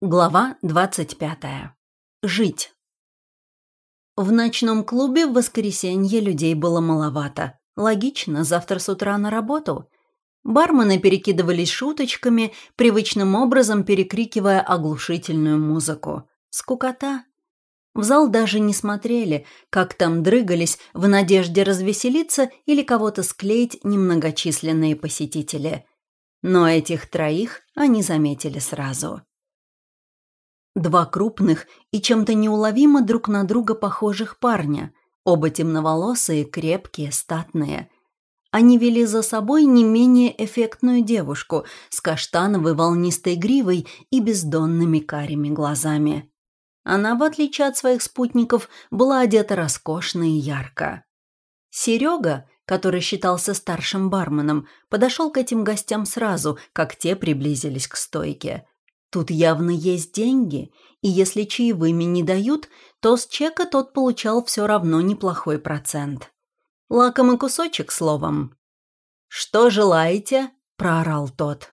Глава 25. Жить. В ночном клубе в воскресенье людей было маловато. Логично, завтра с утра на работу. Бармены перекидывались шуточками, привычным образом перекрикивая оглушительную музыку. Скукота. В зал даже не смотрели, как там дрыгались в надежде развеселиться или кого-то склеить немногочисленные посетители. Но этих троих они заметили сразу. Два крупных и чем-то неуловимо друг на друга похожих парня, оба темноволосые, крепкие, статные. Они вели за собой не менее эффектную девушку с каштановой волнистой гривой и бездонными карими глазами. Она, в отличие от своих спутников, была одета роскошно и ярко. Серега, который считался старшим барменом, подошел к этим гостям сразу, как те приблизились к стойке – Тут явно есть деньги, и если чаевыми не дают, то с чека тот получал все равно неплохой процент. Лакомый кусочек, словом. «Что желаете?» – проорал тот.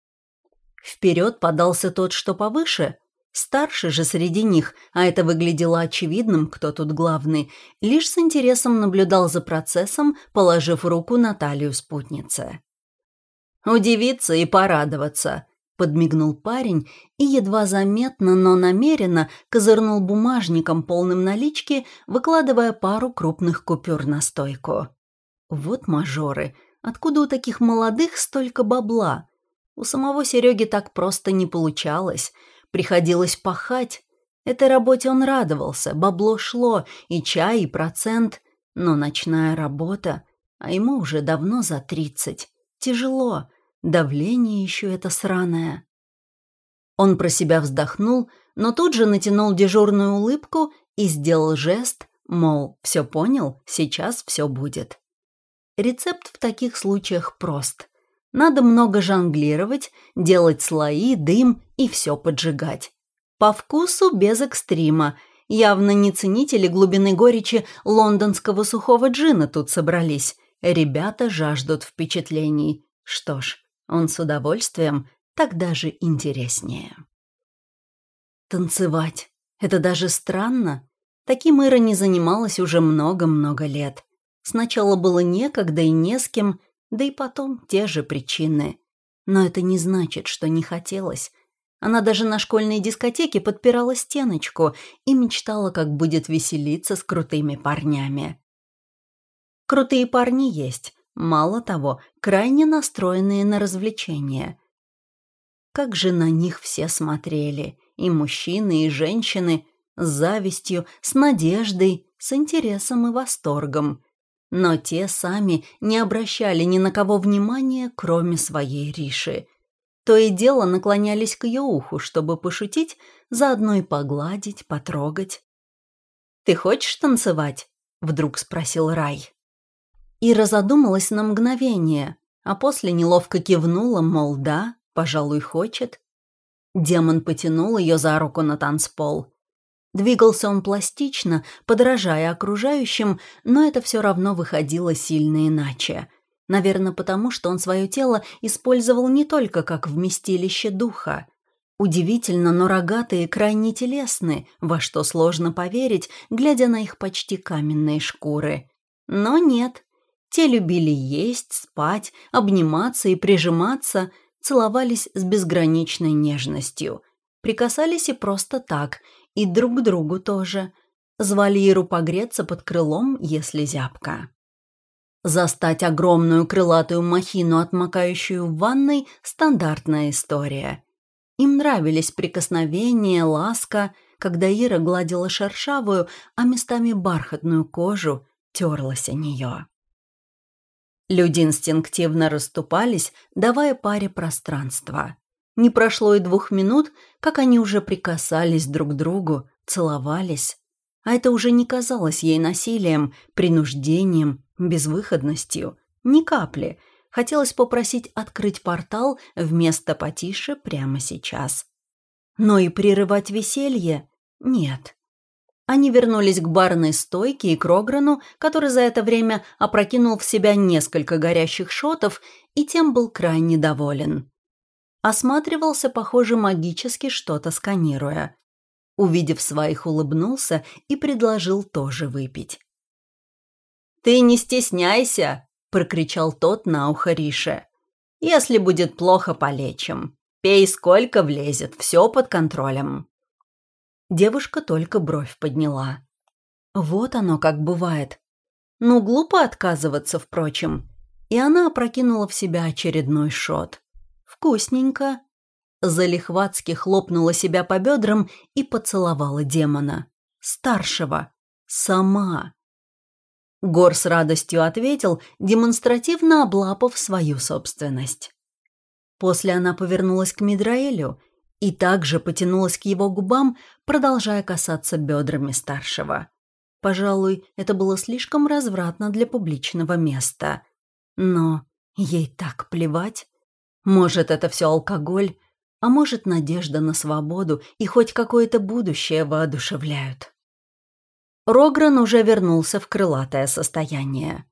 Вперед подался тот, что повыше. Старше же среди них, а это выглядело очевидным, кто тут главный, лишь с интересом наблюдал за процессом, положив руку на талию спутницы. «Удивиться и порадоваться», Подмигнул парень и едва заметно, но намеренно козырнул бумажником, полным налички, выкладывая пару крупных купюр на стойку. Вот мажоры. Откуда у таких молодых столько бабла? У самого Сереги так просто не получалось. Приходилось пахать. Этой работе он радовался, бабло шло, и чай, и процент. Но ночная работа, а ему уже давно за тридцать. Тяжело. Давление еще это сраное. Он про себя вздохнул, но тут же натянул дежурную улыбку и сделал жест, мол, все понял, сейчас все будет. Рецепт в таких случаях прост. Надо много жонглировать, делать слои, дым и все поджигать. По вкусу без экстрима. Явно не ценители глубины горечи лондонского сухого джина тут собрались. Ребята жаждут впечатлений. Что ж, он с удовольствием, так даже интереснее. Танцевать. Это даже странно. Таким Ира не занималась уже много-много лет. Сначала было некогда и не с кем, да и потом те же причины. Но это не значит, что не хотелось. Она даже на школьной дискотеке подпирала стеночку и мечтала, как будет веселиться с крутыми парнями. Крутые парни есть, Мало того, крайне настроенные на развлечения. Как же на них все смотрели, и мужчины, и женщины, с завистью, с надеждой, с интересом и восторгом. Но те сами не обращали ни на кого внимания, кроме своей Риши. То и дело наклонялись к ее уху, чтобы пошутить, заодно и погладить, потрогать. «Ты хочешь танцевать?» — вдруг спросил Рай. Ира задумалась на мгновение, а после неловко кивнула, мол, да, пожалуй, хочет. Демон потянул ее за руку на танцпол. Двигался он пластично, подражая окружающим, но это все равно выходило сильно иначе. Наверное, потому что он свое тело использовал не только как вместилище духа. Удивительно, но рогатые крайне телесны, во что сложно поверить, глядя на их почти каменные шкуры. Но нет, те любили есть, спать, обниматься и прижиматься, целовались с безграничной нежностью. Прикасались и просто так, и друг к другу тоже. Звали Иру погреться под крылом, если зябко. Застать огромную крылатую махину, отмокающую в ванной – стандартная история. Им нравились прикосновения, ласка, когда Ира гладила шершавую, а местами бархатную кожу, терлась о нее. Люди инстинктивно расступались, давая паре пространства. Не прошло и двух минут, как они уже прикасались друг к другу, целовались. А это уже не казалось ей насилием, принуждением, безвыходностью. Ни капли. Хотелось попросить открыть портал вместо потише прямо сейчас. Но и прерывать веселье нет. Они вернулись к барной стойке и к Рограну, который за это время опрокинул в себя несколько горящих шотов и тем был крайне доволен. Осматривался, похоже, магически что-то сканируя. Увидев своих, улыбнулся и предложил тоже выпить. «Ты не стесняйся!» – прокричал тот на ухо Рише. «Если будет плохо, полечим. Пей сколько влезет, все под контролем». Девушка только бровь подняла. Вот оно как бывает. Ну, глупо отказываться, впрочем. И она опрокинула в себя очередной шот. Вкусненько. Залихватски хлопнула себя по бедрам и поцеловала демона. Старшего. Сама. Гор с радостью ответил, демонстративно облапав свою собственность. После она повернулась к Мидраэлю и также потянулась к его губам, продолжая касаться бедрами старшего. Пожалуй, это было слишком развратно для публичного места. Но ей так плевать. Может, это все алкоголь, а может, надежда на свободу и хоть какое-то будущее воодушевляют. Рогран уже вернулся в крылатое состояние.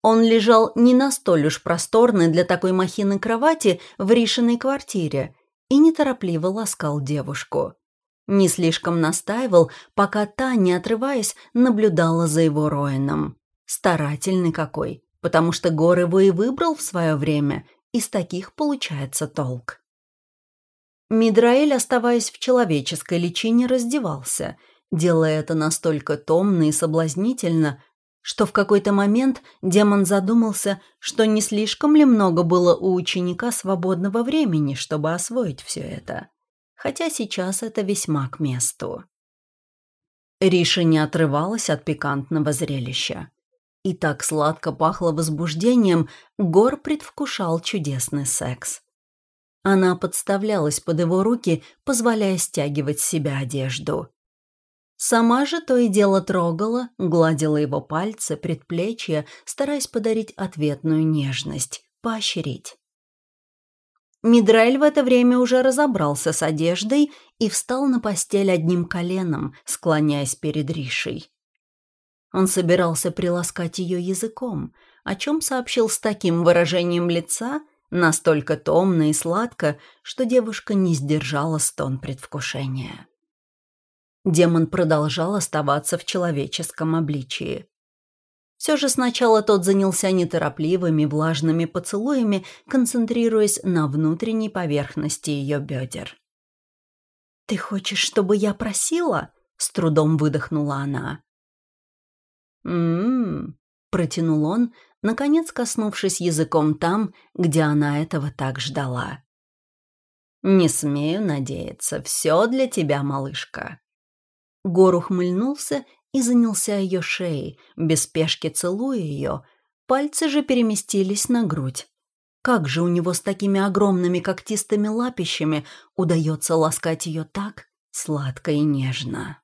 Он лежал не на столь уж просторной для такой махины кровати в Ришиной квартире и неторопливо ласкал девушку. Не слишком настаивал, пока та, не отрываясь, наблюдала за его Роином. Старательный какой, потому что Гор его и выбрал в свое время, из таких получается толк. Мидраэль, оставаясь в человеческой личине, раздевался – делая это настолько томно и соблазнительно, что в какой-то момент демон задумался, что не слишком ли много было у ученика свободного времени, чтобы освоить все это. Хотя сейчас это весьма к месту. Риша не отрывалась от пикантного зрелища. И так сладко пахло возбуждением, Гор предвкушал чудесный секс. Она подставлялась под его руки, позволяя стягивать с себя одежду. Сама же то и дело трогала, гладила его пальцы, предплечья, стараясь подарить ответную нежность, поощрить. Мидрель в это время уже разобрался с одеждой и встал на постель одним коленом, склоняясь перед Ришей. Он собирался приласкать ее языком, о чем сообщил с таким выражением лица, настолько томно и сладко, что девушка не сдержала стон предвкушения. Демон продолжал оставаться в человеческом обличии. Все же сначала тот занялся неторопливыми влажными поцелуями, концентрируясь на внутренней поверхности ее бедер. «Ты хочешь, чтобы я просила?» — с трудом выдохнула она. «М-м-м», протянул он, наконец коснувшись языком там, где она этого так ждала. «Не смею надеяться, все для тебя, малышка». Гор ухмыльнулся и занялся ее шеей, без спешки целуя ее. Пальцы же переместились на грудь. Как же у него с такими огромными когтистыми лапищами удается ласкать ее так сладко и нежно?